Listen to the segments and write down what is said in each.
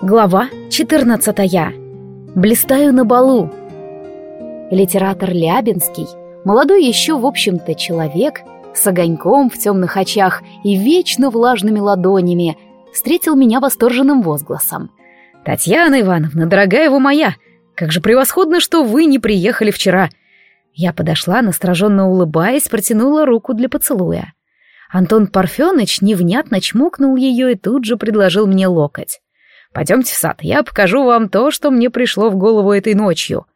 Глава 14. Блистаю на балу. Литератор Лябинский, молодой еще, в общем-то, человек, с огоньком в темных очах и вечно влажными ладонями, встретил меня восторженным возгласом. «Татьяна Ивановна, дорогая вы моя, как же превосходно, что вы не приехали вчера!» Я подошла, настороженно улыбаясь, протянула руку для поцелуя. Антон Парфенович невнятно чмокнул ее и тут же предложил мне локоть. Пойдемте в сад, я покажу вам то, что мне пришло в голову этой ночью».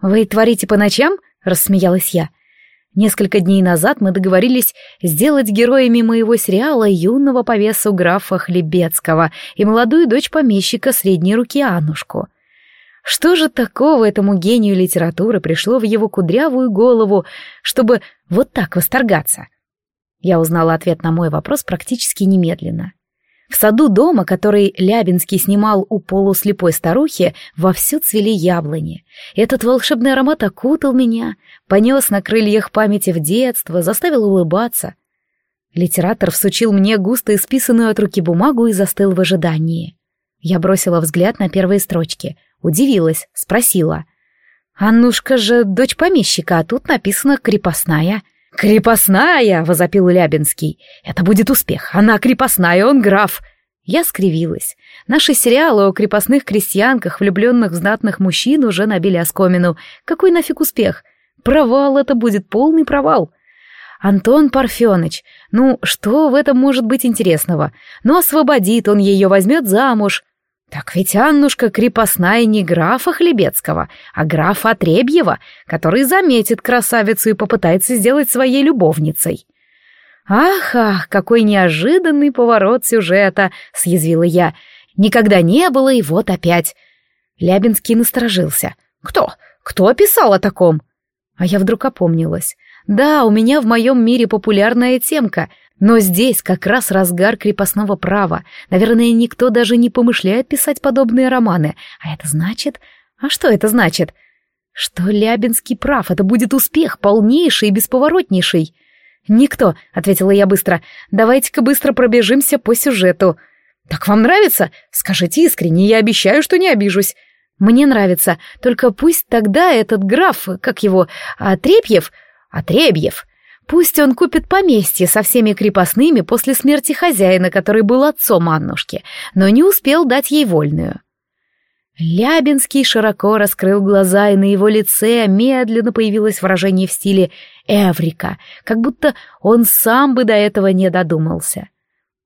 «Вы творите по ночам?» — рассмеялась я. Несколько дней назад мы договорились сделать героями моего сериала юного повесу графа Хлебецкого и молодую дочь помещика средней руки Аннушку. Что же такого этому гению литературы пришло в его кудрявую голову, чтобы вот так восторгаться? Я узнала ответ на мой вопрос практически немедленно. В саду дома, который Лябинский снимал у полуслепой старухи, вовсю цвели яблони. Этот волшебный аромат окутал меня, понес на крыльях памяти в детство, заставил улыбаться. Литератор всучил мне густо исписанную от руки бумагу и застыл в ожидании. Я бросила взгляд на первые строчки, удивилась, спросила. «Аннушка же дочь помещика, а тут написано «крепостная». «Крепостная!» — возопил Лябинский. «Это будет успех. Она крепостная, он граф!» Я скривилась. Наши сериалы о крепостных крестьянках, влюбленных в знатных мужчин, уже набили оскомину. Какой нафиг успех? Провал это будет, полный провал. Антон Парфенович, ну что в этом может быть интересного? Ну освободит, он ее возьмет замуж. Так ведь Аннушка крепостная не графа Хлебецкого, а графа Отребьева, который заметит красавицу и попытается сделать своей любовницей. «Ах, ах, какой неожиданный поворот сюжета!» — съязвила я. «Никогда не было, и вот опять!» Лябинский насторожился. «Кто? Кто писал о таком?» А я вдруг опомнилась. «Да, у меня в моем мире популярная темка — но здесь как раз разгар крепостного права. Наверное, никто даже не помышляет писать подобные романы. А это значит... А что это значит? Что Лябинский прав, это будет успех, полнейший и бесповоротнейший. «Никто», — ответила я быстро. «Давайте-ка быстро пробежимся по сюжету». «Так вам нравится? Скажите искренне, я обещаю, что не обижусь». «Мне нравится, только пусть тогда этот граф, как его, Отрепьев...» «Отребьев», Пусть он купит поместье со всеми крепостными после смерти хозяина, который был отцом Аннушки, но не успел дать ей вольную. Лябинский широко раскрыл глаза, и на его лице медленно появилось выражение в стиле «Эврика», как будто он сам бы до этого не додумался.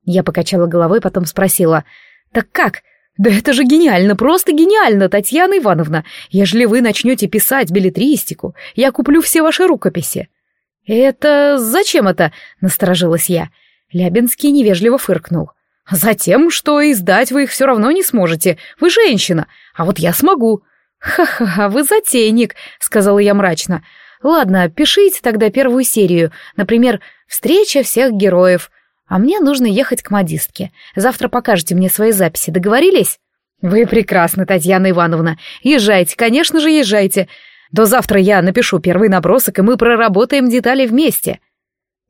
Я покачала головой, потом спросила «Так как? Да это же гениально, просто гениально, Татьяна Ивановна! Ежели вы начнете писать билетристику, я куплю все ваши рукописи». «Это зачем это?» — насторожилась я. Лябинский невежливо фыркнул. «Затем, что издать вы их все равно не сможете. Вы женщина, а вот я смогу». «Ха-ха, вы затейник», — сказала я мрачно. «Ладно, пишите тогда первую серию. Например, «Встреча всех героев». А мне нужно ехать к модистке. Завтра покажете мне свои записи. Договорились?» «Вы прекрасны, Татьяна Ивановна. Езжайте, конечно же, езжайте. До завтра я напишу первый набросок, и мы проработаем детали вместе.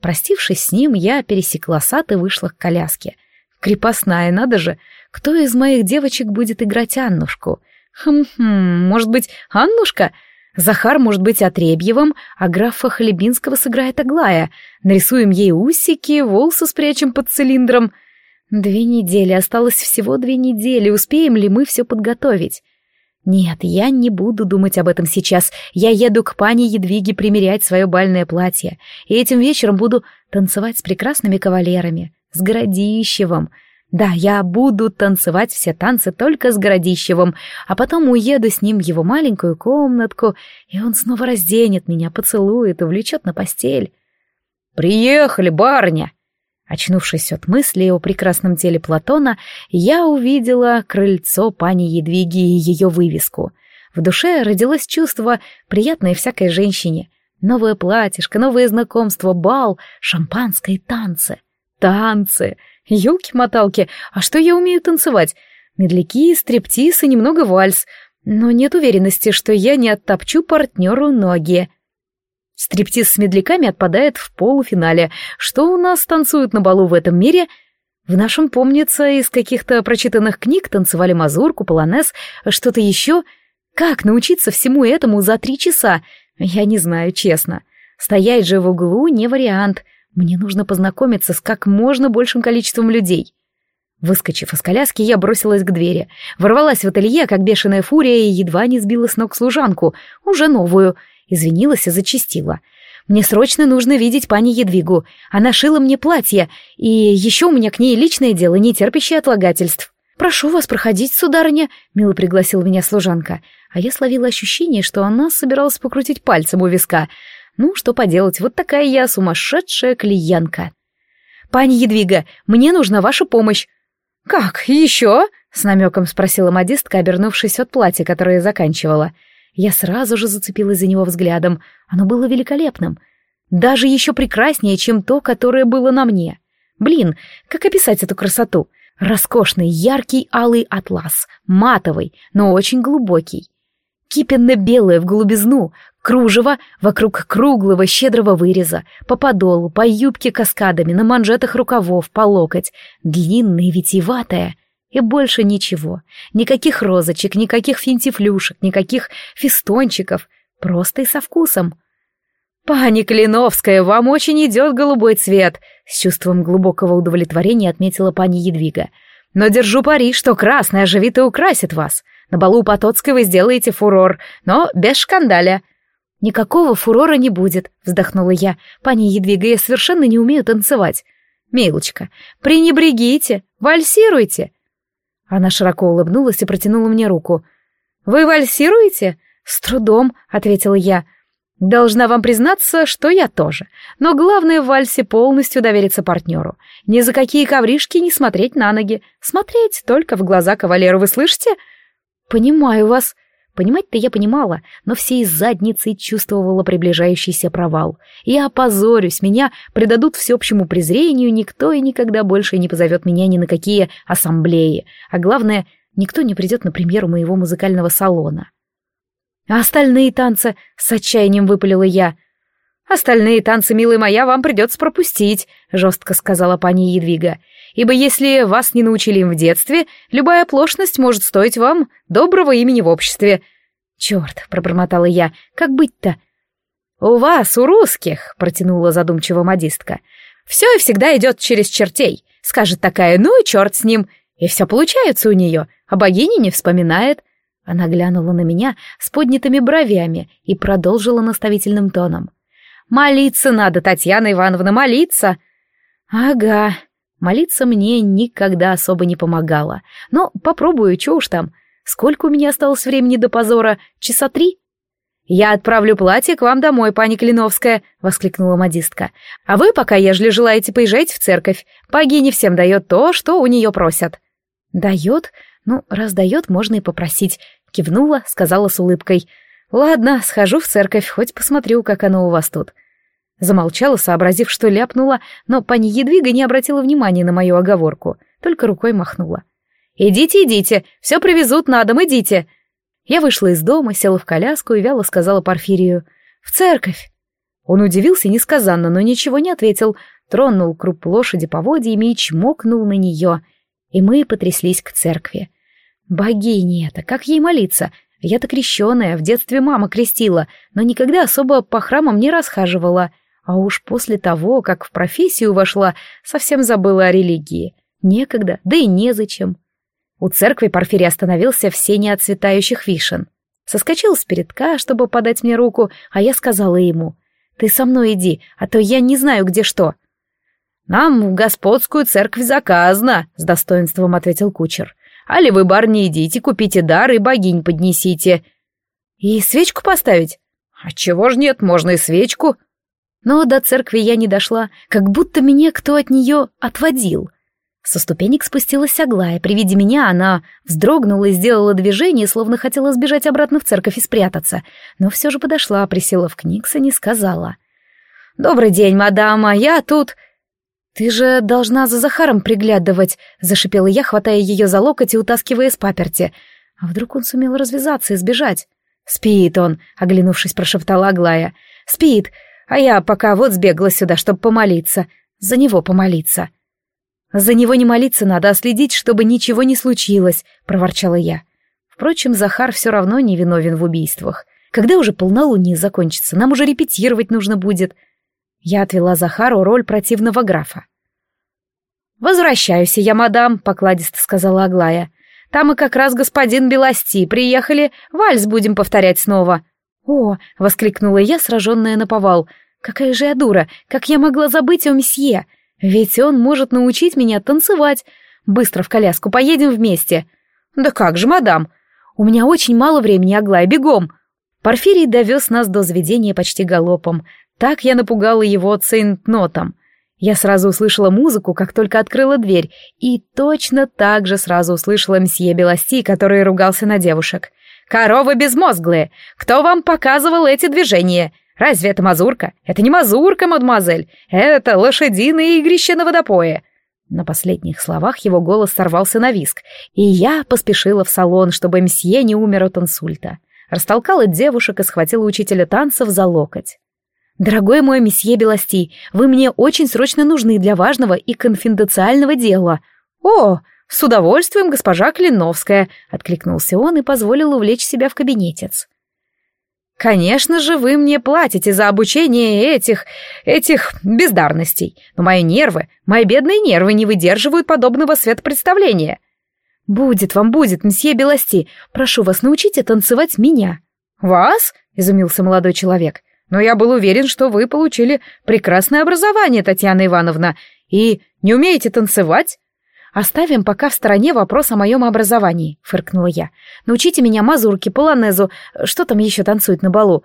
Простившись с ним, я пересекла сад и вышла к коляске. Крепостная, надо же. Кто из моих девочек будет играть Аннушку? Хм-хм, может быть, Аннушка? Захар может быть Отребьевым, а графа Хлебинского сыграет Аглая. Нарисуем ей усики, волосы спрячем под цилиндром. Две недели, осталось всего две недели, успеем ли мы все подготовить? Нет, я не буду думать об этом сейчас. Я еду к пане Едвиге примерять свое бальное платье, и этим вечером буду танцевать с прекрасными кавалерами, с Городищевым. Да, я буду танцевать все танцы только с Городищевым, а потом уеду с ним в его маленькую комнатку, и он снова разденет меня, поцелует, увлечет на постель. «Приехали, барыня!» Очнувшись от мысли о прекрасном теле Платона, я увидела крыльцо пани Едвиги и ее вывеску. В душе родилось чувство, приятное всякой женщине. Новое платьишко, новые знакомства, бал, шампанское и танцы. Танцы! Ёлки-моталки, а что я умею танцевать? Медляки, стриптиз и немного вальс. Но нет уверенности, что я не оттопчу партнеру ноги. Стриптиз с медляками отпадает в полуфинале. Что у нас танцуют на балу в этом мире? В нашем, помнится, из каких-то прочитанных книг танцевали мазурку, полонез, что-то еще. Как научиться всему этому за три часа? Я не знаю, честно. Стоять же в углу не вариант. Мне нужно познакомиться с как можно большим количеством людей. Выскочив из коляски, я бросилась к двери. Ворвалась в ателье, как бешеная фурия, и едва не сбила с ног служанку, уже новую. Извинилась и зачастила. Мне срочно нужно видеть пани Едвигу. Она шила мне платье, и еще у меня к ней личное дело, не терпящее отлагательств. «Прошу вас проходить, сударыня», — мило пригласила меня служанка. А я словила ощущение, что она собиралась покрутить пальцем у виска. Ну, что поделать, вот такая я сумасшедшая клиентка. «Пани Едвига, мне нужна ваша помощь». «Как, еще?» — с намеком спросила модистка, обернувшись от платья, которое заканчивала. Я сразу же зацепилась за него взглядом. Оно было великолепным. Даже еще прекраснее, чем то, которое было на мне. Блин, как описать эту красоту? Роскошный, яркий алый атлас, матовый, но очень глубокий. Кипенно-белое в голубизну, кружево вокруг круглого щедрого выреза, по подолу, по юбке каскадами, на манжетах рукавов, по локоть, длинное витиеватое — и больше ничего. Никаких розочек, никаких финтифлюшек, никаких фистончиков. Просто и со вкусом. «Пани Клиновская, вам очень идет голубой цвет», — с чувством глубокого удовлетворения отметила пани Едвига. «Но держу пари, что красный оживит и украсит вас. На балу Потоцкой вы сделаете фурор, но без шкандаля». «Никакого фурора не будет», — вздохнула я. «Пани Едвига, я совершенно не умею танцевать». «Милочка, пренебрегите, вальсируйте. Она широко улыбнулась и протянула мне руку. «Вы вальсируете?» «С трудом», — ответила я. «Должна вам признаться, что я тоже. Но главное в вальсе полностью довериться партнеру. Ни за какие ковришки не смотреть на ноги. Смотреть только в глаза кавалеру, вы слышите?» «Понимаю вас», Понимать-то я понимала, но всей задницей чувствовала приближающийся провал. Я опозорюсь, меня предадут всеобщему презрению, никто и никогда больше не позовет меня ни на какие ассамблеи, а главное, никто не придет на премьеру моего музыкального салона. А остальные танцы с отчаянием выпалила я. «Остальные танцы, милая моя, вам придется пропустить», — жестко сказала пани Едвига ибо если вас не научили им в детстве, любая оплошность может стоить вам доброго имени в обществе». «Черт», — пробормотала я, — «как быть-то?» «У вас, у русских», — протянула задумчиво модистка, — «все и всегда идет через чертей», — скажет такая, ну и черт с ним, и все получается у нее, а богиня не вспоминает. Она глянула на меня с поднятыми бровями и продолжила наставительным тоном. «Молиться надо, Татьяна Ивановна, молиться!» «Ага», Молиться мне никогда особо не помогало. Но попробую, чё уж там. Сколько у меня осталось времени до позора? Часа три? «Я отправлю платье к вам домой, пани Клиновская», — воскликнула модистка. «А вы, пока ежели желаете, поезжайте в церковь. Богиня всем дает то, что у нее просят». «Дает? Ну, раз дает, можно и попросить», — кивнула, сказала с улыбкой. «Ладно, схожу в церковь, хоть посмотрю, как оно у вас тут». Замолчала, сообразив, что ляпнула, но пани Едвига не обратила внимания на мою оговорку, только рукой махнула. «Идите, идите, все привезут на дом, идите!» Я вышла из дома, села в коляску и вяло сказала Порфирию. «В церковь!» Он удивился несказанно, но ничего не ответил, тронул круп лошади поводьями и чмокнул на нее. И мы потряслись к церкви. Богиня это, как ей молиться? Я-то крещеная, в детстве мама крестила, но никогда особо по храмам не расхаживала. А уж после того, как в профессию вошла, совсем забыла о религии. Некогда, да и незачем. У церкви Порфирий остановился в сене отцветающих вишен. Соскочил с передка, чтобы подать мне руку, а я сказала ему, «Ты со мной иди, а то я не знаю, где что». «Нам в господскую церковь заказано», — с достоинством ответил кучер. «Али вы, барни, идите, купите дар и богинь поднесите». «И свечку поставить?» «А чего ж нет, можно и свечку», но до церкви я не дошла, как будто меня кто от нее отводил. Со ступенек спустилась Аглая. При виде меня она вздрогнула и сделала движение, словно хотела сбежать обратно в церковь и спрятаться. Но все же подошла, присела в книгсон и сказала. «Добрый день, мадама, я тут...» «Ты же должна за Захаром приглядывать», — зашипела я, хватая ее за локоть и утаскивая с паперти. А вдруг он сумел развязаться и сбежать? «Спит он», — оглянувшись, прошептала Аглая. «Спит. А я пока вот сбегла сюда, чтобы помолиться. За него помолиться. «За него не молиться надо, а следить, чтобы ничего не случилось», — проворчала я. Впрочем, Захар все равно не виновен в убийствах. Когда уже полнолуние закончится, нам уже репетировать нужно будет. Я отвела Захару роль противного графа. «Возвращаюсь я, мадам», — покладисто сказала Аглая. «Там и как раз господин Белости приехали, вальс будем повторять снова». «О!» — воскликнула я, сраженная на повал. «Какая же я дура! Как я могла забыть о месье? Ведь он может научить меня танцевать. Быстро в коляску, поедем вместе». «Да как же, мадам!» «У меня очень мало времени, Аглая, бегом!» Порфирий довез нас до заведения почти галопом. Так я напугала его цейнтнотом. Я сразу услышала музыку, как только открыла дверь, и точно так же сразу услышала мсье Белости, который ругался на девушек. «Коровы безмозглые! Кто вам показывал эти движения? Разве это мазурка? Это не мазурка, мадемуазель! Это лошадиное игрище на водопое!» На последних словах его голос сорвался на виск, и я поспешила в салон, чтобы мсье не умер от инсульта. Растолкала девушек и схватила учителя танцев за локоть. «Дорогой мой месье Белости, вы мне очень срочно нужны для важного и конфиденциального дела». «О, с удовольствием, госпожа Клиновская», — откликнулся он и позволил увлечь себя в кабинетец. «Конечно же, вы мне платите за обучение этих... этих бездарностей, но мои нервы, мои бедные нервы не выдерживают подобного светопредставления». «Будет вам, будет, месье Белости. Прошу вас, научите танцевать меня». «Вас?» — изумился молодой человек. Но я был уверен, что вы получили прекрасное образование, Татьяна Ивановна, и не умеете танцевать. Оставим пока в стороне вопрос о моем образовании, фыркнула я. Научите меня мазурке, полонезу, что там еще танцует на балу.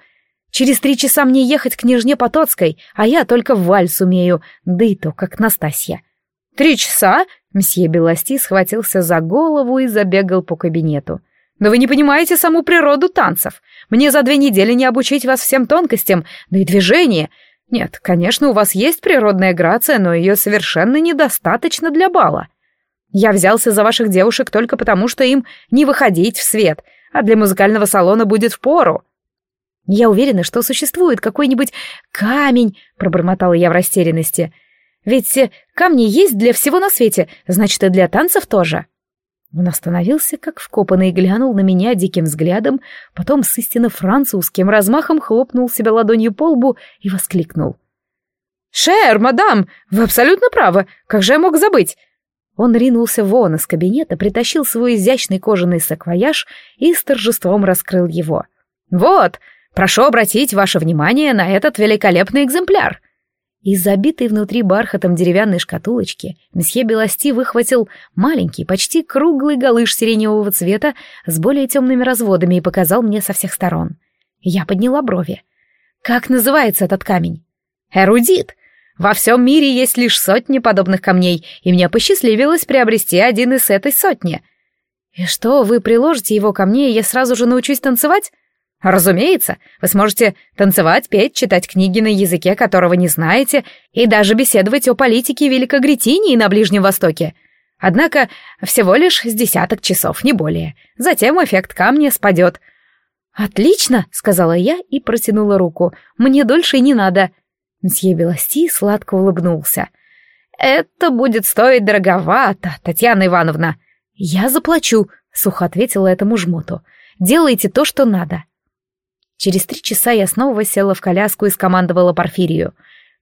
Через три часа мне ехать к княжне Потоцкой, а я только в вальс умею, да и то, как Настасья. Три часа? Мсье Белости схватился за голову и забегал по кабинету. Да вы не понимаете саму природу танцев. Мне за две недели не обучить вас всем тонкостям, да и движение. Нет, конечно, у вас есть природная грация, но ее совершенно недостаточно для бала. Я взялся за ваших девушек только потому, что им не выходить в свет, а для музыкального салона будет впору. Я уверена, что существует какой-нибудь камень, пробормотала я в растерянности. Ведь камни есть для всего на свете, значит, и для танцев тоже. Он остановился, как вкопанный, глянул на меня диким взглядом, потом с истинно французским размахом хлопнул себя ладонью по лбу и воскликнул. «Шер, мадам, вы абсолютно правы, как же я мог забыть?» Он ринулся вон из кабинета, притащил свой изящный кожаный саквояж и с торжеством раскрыл его. «Вот, прошу обратить ваше внимание на этот великолепный экземпляр. Из забитой внутри бархатом деревянной шкатулочки месье Белости выхватил маленький, почти круглый галыш сиреневого цвета с более темными разводами и показал мне со всех сторон. Я подняла брови. «Как называется этот камень?» «Эрудит. Во всем мире есть лишь сотни подобных камней, и мне посчастливилось приобрести один из этой сотни». «И что, вы приложите его ко мне, и я сразу же научусь танцевать?» Разумеется, вы сможете танцевать, петь, читать книги на языке, которого не знаете, и даже беседовать о политике Великогретинии на Ближнем Востоке. Однако всего лишь с десяток часов, не более. Затем эффект камня спадет. «Отлично!» — сказала я и протянула руку. «Мне дольше не надо». Мсье Белости сладко улыбнулся. «Это будет стоить дороговато, Татьяна Ивановна». «Я заплачу», — сухо ответила этому жмоту. «Делайте то, что надо». Через три часа я снова села в коляску и скомандовала Порфирию.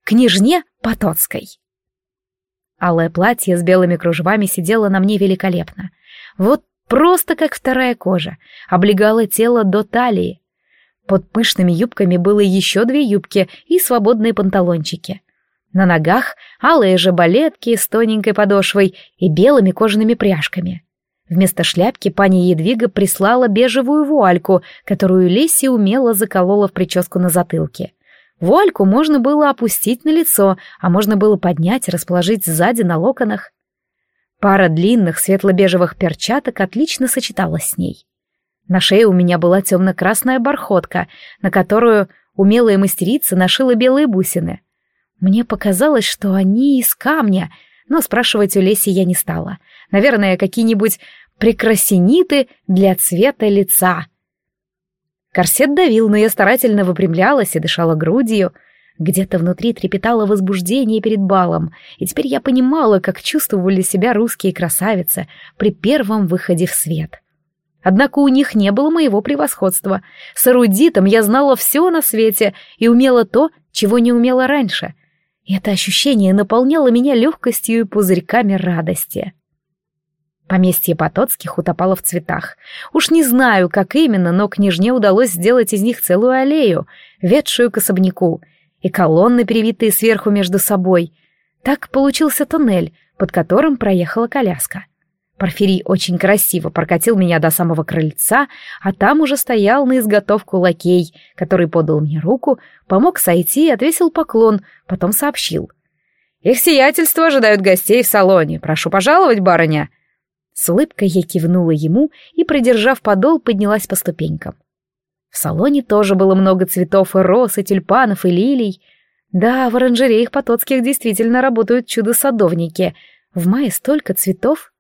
«Княжне Потоцкой!» Алое платье с белыми кружевами сидело на мне великолепно. Вот просто как вторая кожа, облегало тело до талии. Под пышными юбками было еще две юбки и свободные панталончики. На ногах алые же балетки с тоненькой подошвой и белыми кожаными пряжками. Вместо шляпки пани Едвига прислала бежевую вуальку, которую Леси умело заколола в прическу на затылке. Вуальку можно было опустить на лицо, а можно было поднять и расположить сзади на локонах. Пара длинных светло-бежевых перчаток отлично сочеталась с ней. На шее у меня была темно-красная бархотка, на которую умелая мастерица нашила белые бусины. Мне показалось, что они из камня, но спрашивать у Леси я не стала. Наверное, какие-нибудь прекрасениты для цвета лица. Корсет давил, но я старательно выпрямлялась и дышала грудью. Где-то внутри трепетало возбуждение перед балом, и теперь я понимала, как чувствовали себя русские красавицы при первом выходе в свет. Однако у них не было моего превосходства. С эрудитом я знала все на свете и умела то, чего не умела раньше. И это ощущение наполняло меня легкостью и пузырьками радости. Поместье Потоцких утопало в цветах. Уж не знаю, как именно, но княжне удалось сделать из них целую аллею, ведшую к особняку, и колонны, перевитые сверху между собой. Так получился туннель, под которым проехала коляска. Порфирий очень красиво прокатил меня до самого крыльца, а там уже стоял на изготовку лакей, который подал мне руку, помог сойти и отвесил поклон, потом сообщил. «Их сиятельство ожидают гостей в салоне. Прошу пожаловать, барыня!» С улыбкой я кивнула ему и, продержав подол, поднялась по ступенькам. В салоне тоже было много цветов и роз, и тюльпанов, и лилий. Да, в оранжереях потоцких действительно работают чудо-садовники. В мае столько цветов.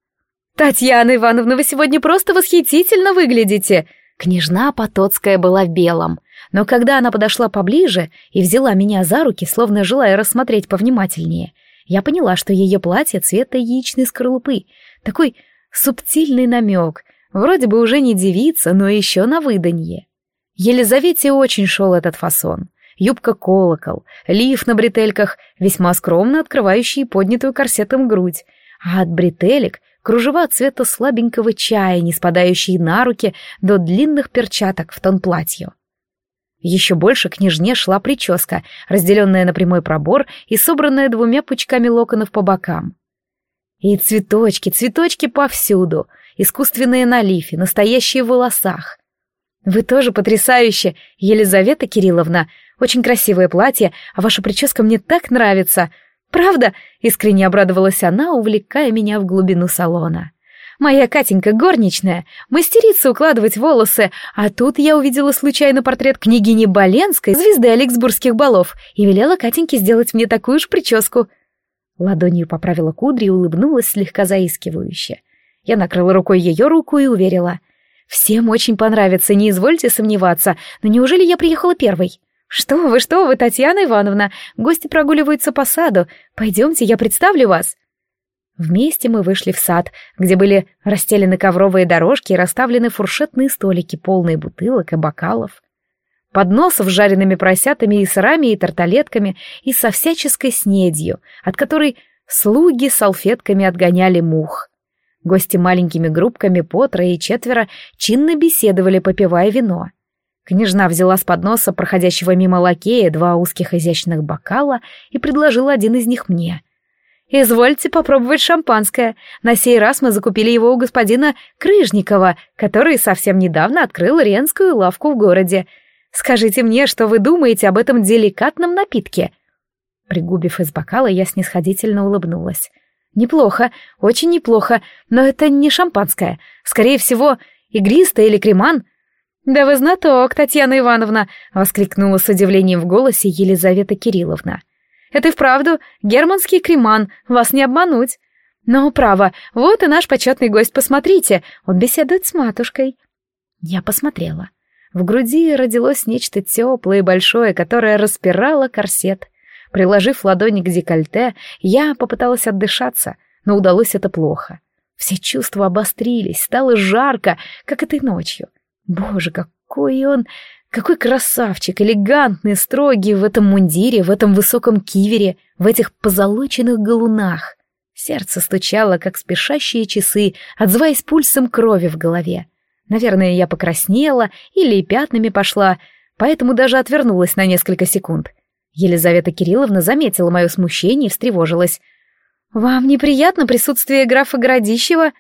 «Татьяна Ивановна, вы сегодня просто восхитительно выглядите!» Княжна Потоцкая была в белом, но когда она подошла поближе и взяла меня за руки, словно желая рассмотреть повнимательнее, я поняла, что ее платье цвета яичной скорлупы, такой субтильный намек, вроде бы уже не девица, но еще на выданье. Елизавете очень шел этот фасон. Юбка-колокол, лиф на бретельках, весьма скромно открывающий поднятую корсетом грудь, а от бретелек кружева цвета слабенького чая, не спадающие на руки до длинных перчаток в тон платью. Еще больше княжне шла прическа, разделенная на прямой пробор и собранная двумя пучками локонов по бокам. И цветочки, цветочки повсюду, искусственные на лифе, настоящие в волосах. Вы тоже потрясающе, Елизавета Кирилловна. Очень красивое платье, а ваша прическа мне так нравится. Правда? Искренне обрадовалась она, увлекая меня в глубину салона. Моя Катенька горничная, мастерица укладывать волосы, а тут я увидела случайно портрет княгини Боленской, звезды Алексбургских балов, и велела Катеньке сделать мне такую же прическу. Ладонью поправила кудри и улыбнулась слегка заискивающе. Я накрыла рукой ее руку и уверила — Всем очень понравится, не извольте сомневаться. Но неужели я приехала первой? Что вы, что вы, Татьяна Ивановна? Гости прогуливаются по саду. Пойдемте, я представлю вас. Вместе мы вышли в сад, где были расстелены ковровые дорожки и расставлены фуршетные столики, полные бутылок и бокалов. Подносов с жареными поросятами и сырами и тарталетками и со всяческой снедью, от которой слуги салфетками отгоняли мух. Гости маленькими группками по трое и четверо чинно беседовали, попивая вино. Княжна взяла с подноса проходящего мимо лакея два узких изящных бокала и предложила один из них мне. «Извольте попробовать шампанское. На сей раз мы закупили его у господина Крыжникова, который совсем недавно открыл ренскую лавку в городе. Скажите мне, что вы думаете об этом деликатном напитке?» Пригубив из бокала, я снисходительно улыбнулась. Неплохо, очень неплохо, но это не шампанское. Скорее всего, игристое или креман. Да вы знаток, Татьяна Ивановна, воскликнула с удивлением в голосе Елизавета Кирилловна. Это и вправду германский креман, вас не обмануть. Но, право, вот и наш почетный гость, посмотрите, он беседует с матушкой. Я посмотрела. В груди родилось нечто теплое и большое, которое распирало корсет. Приложив ладони к декольте, я попыталась отдышаться, но удалось это плохо. Все чувства обострились, стало жарко, как этой ночью. Боже, какой он... Какой красавчик, элегантный, строгий в этом мундире, в этом высоком кивере, в этих позолоченных галунах. Сердце стучало, как спешащие часы, отзываясь пульсом крови в голове. Наверное, я покраснела или пятнами пошла, поэтому даже отвернулась на несколько секунд — Елизавета Кирилловна заметила мое смущение и встревожилась. «Вам неприятно присутствие графа Городищева?»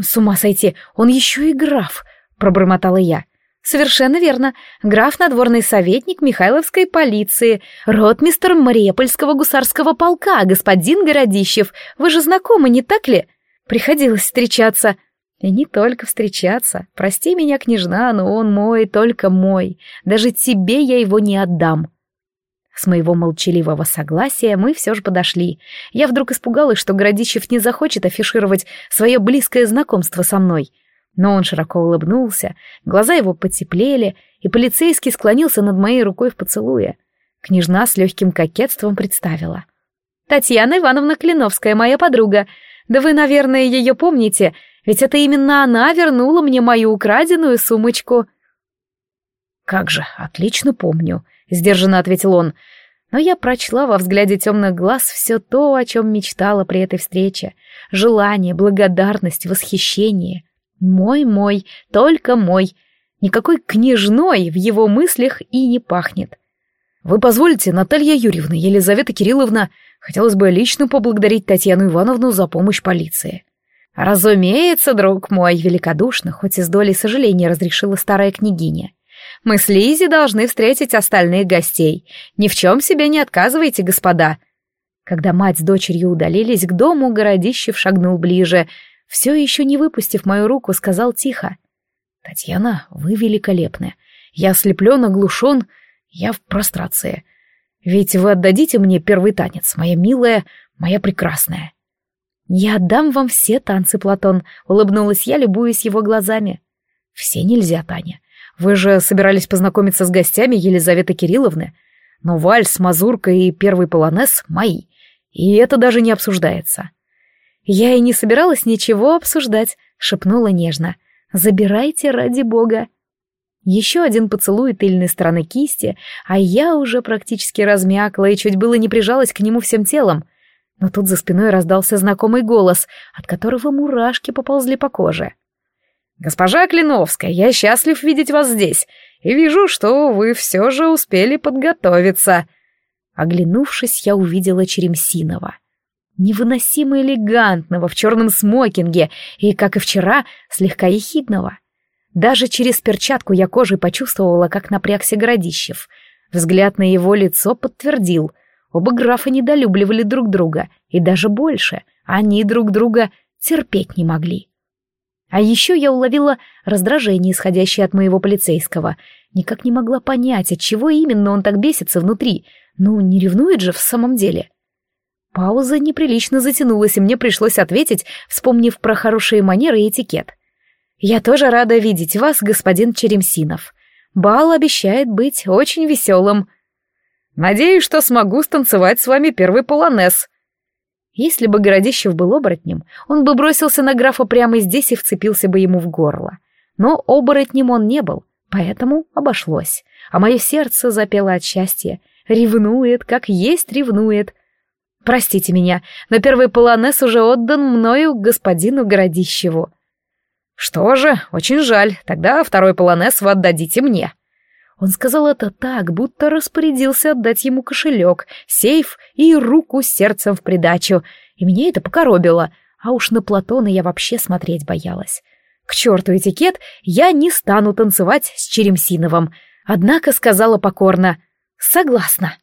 «С ума сойти, он еще и граф», — пробормотала я. «Совершенно верно. Граф — надворный советник Михайловской полиции, ротмистер Мариепольского гусарского полка, господин Городищев. Вы же знакомы, не так ли? Приходилось встречаться». И не только встречаться. Прости меня, княжна, но он мой, только мой. Даже тебе я его не отдам. С моего молчаливого согласия мы все же подошли. Я вдруг испугалась, что Городищев не захочет афишировать свое близкое знакомство со мной. Но он широко улыбнулся, глаза его потеплели, и полицейский склонился над моей рукой в поцелуе. Княжна с легким кокетством представила. «Татьяна Ивановна Клиновская, моя подруга. Да вы, наверное, ее помните, ведь это именно она вернула мне мою украденную сумочку». «Как же, отлично помню», — сдержанно ответил он. Но я прочла во взгляде темных глаз все то, о чем мечтала при этой встрече. Желание, благодарность, восхищение. Мой-мой, только мой. Никакой княжной в его мыслях и не пахнет. «Вы позволите, Наталья Юрьевна, Елизавета Кирилловна, хотелось бы лично поблагодарить Татьяну Ивановну за помощь полиции». «Разумеется, друг мой, великодушно, хоть и с долей сожаления разрешила старая княгиня. Мы с Лизи должны встретить остальных гостей. Ни в чем себе не отказывайте, господа». Когда мать с дочерью удалились к дому, Городищев шагнул ближе. Все еще не выпустив мою руку, сказал тихо. «Татьяна, вы великолепны. Я ослеплен, оглушен, я в прострации. Ведь вы отдадите мне первый танец, моя милая, моя прекрасная». «Я отдам вам все танцы, Платон», — улыбнулась я, любуясь его глазами. «Все нельзя, Таня. Вы же собирались познакомиться с гостями Елизаветы Кирилловны. Но вальс, мазурка и первый полонез — мои. И это даже не обсуждается. Я и не собиралась ничего обсуждать, шепнула нежно. Забирайте ради бога. Еще один поцелуй тыльной стороны кисти, а я уже практически размякла и чуть было не прижалась к нему всем телом. Но тут за спиной раздался знакомый голос, от которого мурашки поползли по коже. — «Госпожа Клиновская, я счастлив видеть вас здесь и вижу, что вы все же успели подготовиться». Оглянувшись, я увидела Черемсинова. Невыносимо элегантного в черном смокинге и, как и вчера, слегка ехидного. Даже через перчатку я кожей почувствовала, как напрягся Городищев. Взгляд на его лицо подтвердил. Оба графа недолюбливали друг друга, и даже больше. Они друг друга терпеть не могли. А еще я уловила раздражение, исходящее от моего полицейского. Никак не могла понять, от чего именно он так бесится внутри. Ну, не ревнует же в самом деле. Пауза неприлично затянулась, и мне пришлось ответить, вспомнив про хорошие манеры и этикет. «Я тоже рада видеть вас, господин Черемсинов. Бал обещает быть очень веселым». «Надеюсь, что смогу станцевать с вами первый полонез», если бы Городищев был оборотнем, он бы бросился на графа прямо здесь и вцепился бы ему в горло. Но оборотнем он не был, поэтому обошлось. А мое сердце запело от счастья. Ревнует, как есть ревнует. Простите меня, но первый полонез уже отдан мною господину Городищеву. Что же, очень жаль, тогда второй полонез вы отдадите мне. Он сказал это так, будто распорядился отдать ему кошелек, сейф и руку с сердцем в придачу, и меня это покоробило, а уж на Платона я вообще смотреть боялась. К черту этикет, я не стану танцевать с Черемсиновым, однако сказала покорно «Согласна».